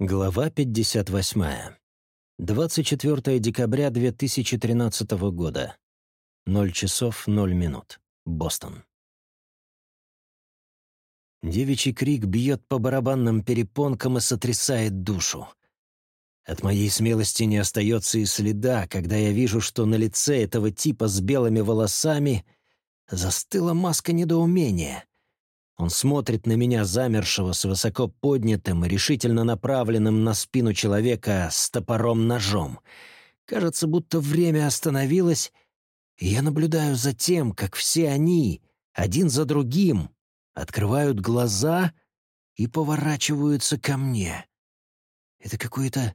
Глава 58. 24 декабря 2013 года. 0 часов 0 минут. Бостон. Девичий крик бьет по барабанным перепонкам и сотрясает душу. От моей смелости не остается и следа, когда я вижу, что на лице этого типа с белыми волосами застыла маска недоумения — он смотрит на меня, замершего с высоко поднятым и решительно направленным на спину человека с топором-ножом. Кажется, будто время остановилось, и я наблюдаю за тем, как все они, один за другим, открывают глаза и поворачиваются ко мне. Это какое-то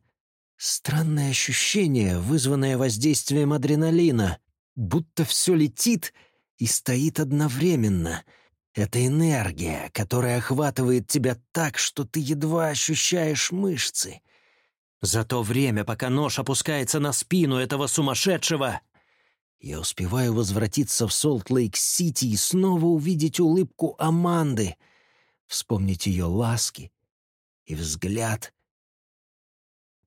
странное ощущение, вызванное воздействием адреналина, будто все летит и стоит одновременно — это энергия, которая охватывает тебя так, что ты едва ощущаешь мышцы. За то время, пока нож опускается на спину этого сумасшедшего, я успеваю возвратиться в Солт-Лейк-Сити и снова увидеть улыбку Аманды, вспомнить ее ласки и взгляд.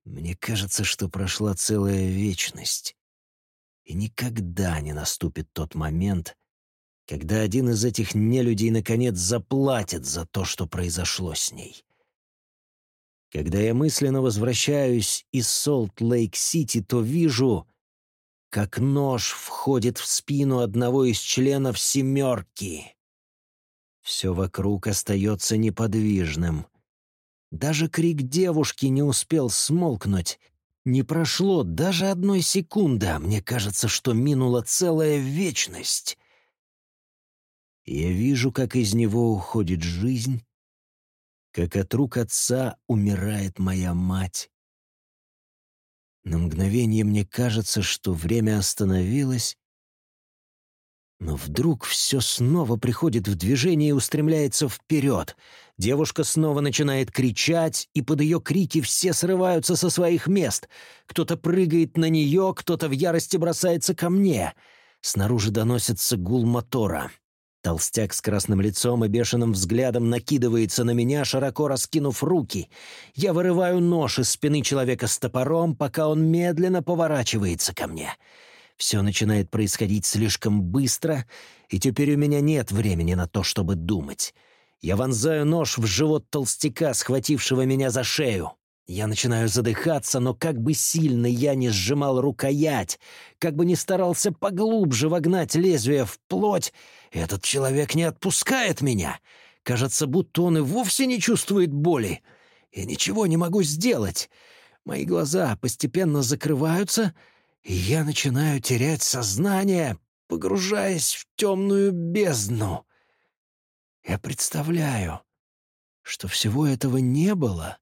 Мне кажется, что прошла целая вечность, и никогда не наступит тот момент, когда один из этих нелюдей наконец заплатит за то, что произошло с ней. Когда я мысленно возвращаюсь из Солт-Лейк-Сити, то вижу, как нож входит в спину одного из членов «семерки». Все вокруг остается неподвижным. Даже крик девушки не успел смолкнуть. Не прошло даже одной секунды, а мне кажется, что минула целая вечность. Я вижу, как из него уходит жизнь, как от рук отца умирает моя мать. На мгновение мне кажется, что время остановилось, но вдруг все снова приходит в движение и устремляется вперед. Девушка снова начинает кричать, и под ее крики все срываются со своих мест. Кто-то прыгает на нее, кто-то в ярости бросается ко мне. Снаружи доносится гул мотора. Толстяк с красным лицом и бешеным взглядом накидывается на меня, широко раскинув руки. Я вырываю нож из спины человека с топором, пока он медленно поворачивается ко мне. Все начинает происходить слишком быстро, и теперь у меня нет времени на то, чтобы думать. Я вонзаю нож в живот толстяка, схватившего меня за шею. Я начинаю задыхаться, но как бы сильно я не сжимал рукоять, как бы не старался поглубже вогнать лезвие в плоть, этот человек не отпускает меня. Кажется, будто он и вовсе не чувствует боли. Я ничего не могу сделать. Мои глаза постепенно закрываются, и я начинаю терять сознание, погружаясь в темную бездну. Я представляю, что всего этого не было —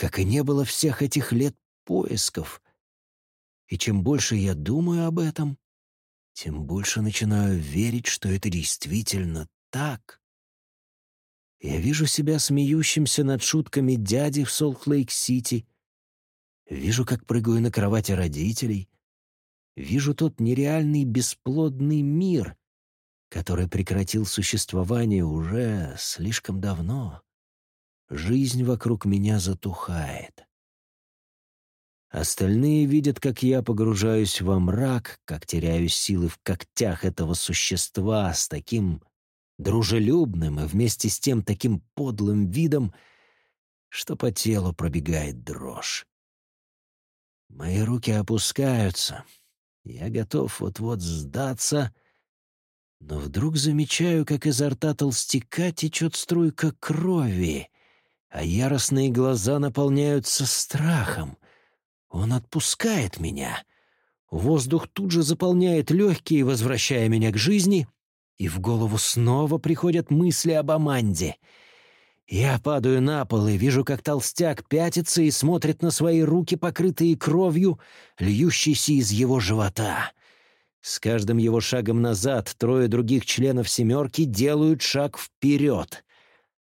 как и не было всех этих лет поисков. И чем больше я думаю об этом, тем больше начинаю верить, что это действительно так. Я вижу себя смеющимся над шутками дяди в Солт-Лейк-Сити, вижу, как прыгаю на кровати родителей, вижу тот нереальный бесплодный мир, который прекратил существование уже слишком давно. Жизнь вокруг меня затухает. Остальные видят, как я погружаюсь во мрак, как теряю силы в когтях этого существа с таким дружелюбным и вместе с тем таким подлым видом, что по телу пробегает дрожь. Мои руки опускаются. Я готов вот-вот сдаться, но вдруг замечаю, как изо рта толстяка течет струйка крови — а яростные глаза наполняются страхом. Он отпускает меня. Воздух тут же заполняет легкие, возвращая меня к жизни, и в голову снова приходят мысли об Аманде. Я падаю на пол и вижу, как толстяк пятится и смотрит на свои руки, покрытые кровью, льющейся из его живота. С каждым его шагом назад трое других членов «семерки» делают шаг вперед.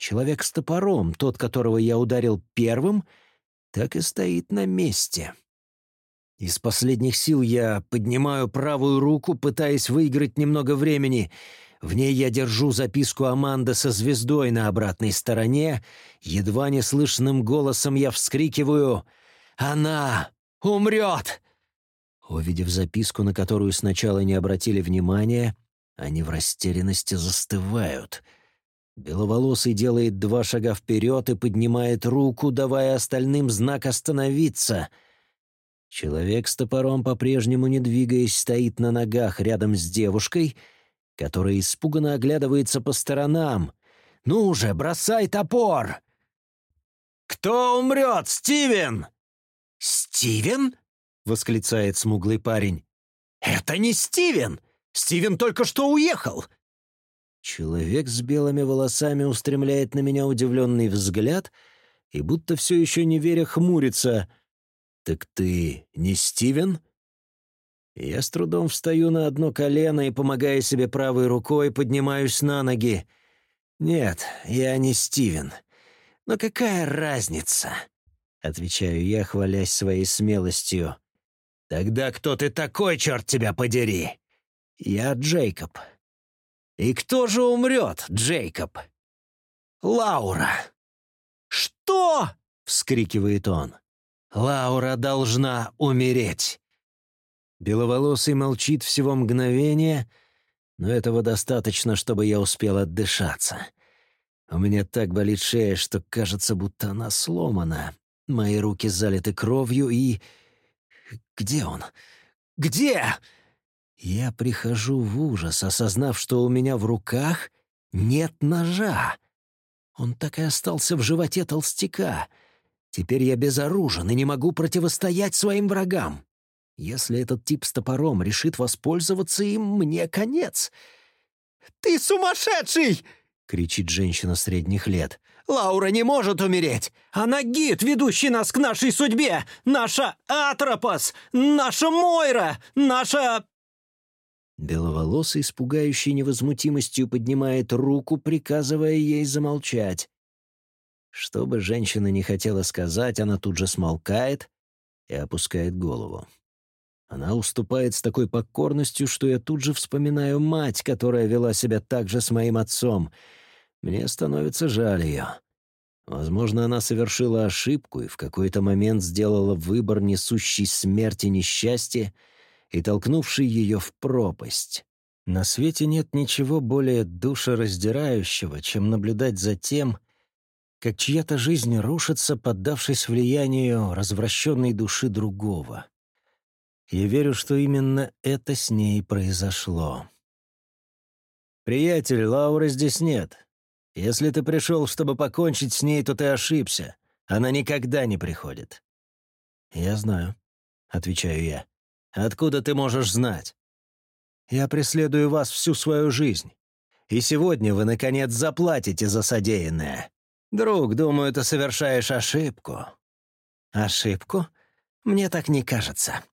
Человек с топором, тот, которого я ударил первым, так и стоит на месте. Из последних сил я поднимаю правую руку, пытаясь выиграть немного времени. В ней я держу записку Аманды со звездой на обратной стороне. Едва неслышным голосом я вскрикиваю «Она умрет!» Увидев записку, на которую сначала не обратили внимания, они в растерянности застывают. Беловолосый делает два шага вперед и поднимает руку, давая остальным знак «Остановиться!» Человек с топором, по-прежнему не двигаясь, стоит на ногах рядом с девушкой — которая испуганно оглядывается по сторонам. «Ну уже бросай топор!» «Кто умрет, Стивен?» «Стивен?» — восклицает смуглый парень. «Это не Стивен! Стивен только что уехал!» Человек с белыми волосами устремляет на меня удивленный взгляд и, будто все еще не веря, хмурится. «Так ты не Стивен?» Я с трудом встаю на одно колено и, помогая себе правой рукой, поднимаюсь на ноги. «Нет, я не Стивен. Но какая разница?» — отвечаю я, хвалясь своей смелостью. «Тогда кто ты такой, черт тебя подери?» «Я Джейкоб». «И кто же умрет, Джейкоб?» «Лаура». «Что?» — вскрикивает он. «Лаура должна умереть». Беловолосый молчит всего мгновение, но этого достаточно, чтобы я успел отдышаться. У меня так болит шея, что кажется, будто она сломана. Мои руки залиты кровью и... Где он? Где? Я прихожу в ужас, осознав, что у меня в руках нет ножа. Он так и остался в животе толстяка. Теперь я безоружен и не могу противостоять своим врагам. Если этот тип с топором решит воспользоваться им, мне конец. «Ты сумасшедший!» — кричит женщина средних лет. «Лаура не может умереть! Она гид, ведущий нас к нашей судьбе! Наша Атропос! Наша Мойра! Наша...» Беловолосый, испугающий невозмутимостью, поднимает руку, приказывая ей замолчать. Что бы женщина не хотела сказать, она тут же смолкает и опускает голову. Она уступает с такой покорностью, что я тут же вспоминаю мать, которая вела себя так же с моим отцом. Мне становится жаль ее. Возможно, она совершила ошибку и в какой-то момент сделала выбор, несущий смерть и несчастье, и толкнувший ее в пропасть. На свете нет ничего более душераздирающего, чем наблюдать за тем, как чья-то жизнь рушится, поддавшись влиянию развращенной души другого. Я верю, что именно это с ней произошло. «Приятель, Лауры здесь нет. Если ты пришел, чтобы покончить с ней, то ты ошибся. Она никогда не приходит». «Я знаю», — отвечаю я. «Откуда ты можешь знать?» «Я преследую вас всю свою жизнь. И сегодня вы, наконец, заплатите за содеянное. Друг, думаю, ты совершаешь ошибку». «Ошибку? Мне так не кажется.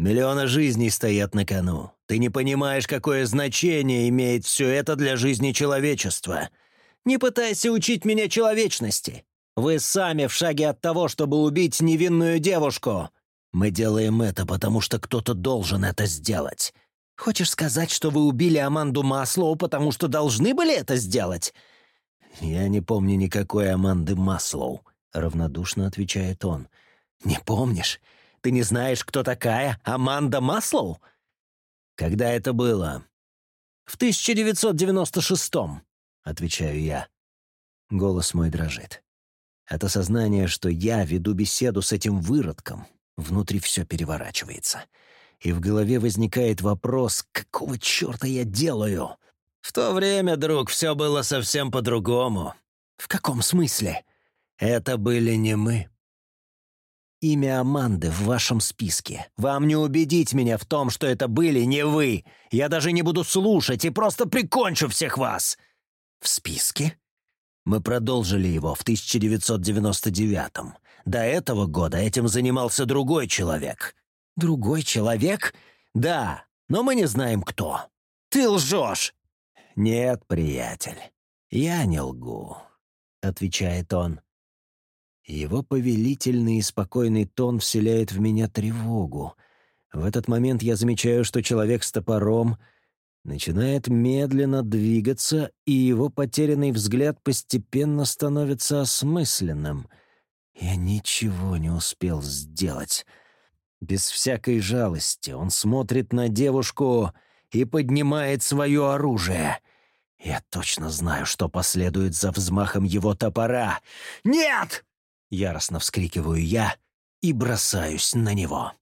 Миллионы жизней стоят на кону. Ты не понимаешь, какое значение имеет все это для жизни человечества. Не пытайся учить меня человечности. Вы сами в шаге от того, чтобы убить невинную девушку. Мы делаем это, потому что кто-то должен это сделать. Хочешь сказать, что вы убили Аманду Маслоу, потому что должны были это сделать? Я не помню никакой Аманды Маслоу, равнодушно отвечает он. Не помнишь? Ты не знаешь, кто такая Аманда Маслоу?» «Когда это было?» «В 1996-м», — отвечаю я. Голос мой дрожит. От осознания, что я веду беседу с этим выродком, внутри все переворачивается. И в голове возникает вопрос, какого черта я делаю? В то время, друг, все было совсем по-другому. В каком смысле? Это были не мы. Имя Аманды в вашем списке. Вам не убедить меня в том, что это были не вы. Я даже не буду слушать и просто прикончу всех вас. В списке? Мы продолжили его в 1999-м. До этого года этим занимался другой человек. Другой человек? Да, но мы не знаем, кто. Ты лжешь. Нет, приятель, я не лгу, — отвечает он. Его повелительный и спокойный тон вселяет в меня тревогу. В этот момент я замечаю, что человек с топором начинает медленно двигаться, и его потерянный взгляд постепенно становится осмысленным. Я ничего не успел сделать. Без всякой жалости он смотрит на девушку и поднимает свое оружие. Я точно знаю, что последует за взмахом его топора. «Нет!» — яростно вскрикиваю я и бросаюсь на него.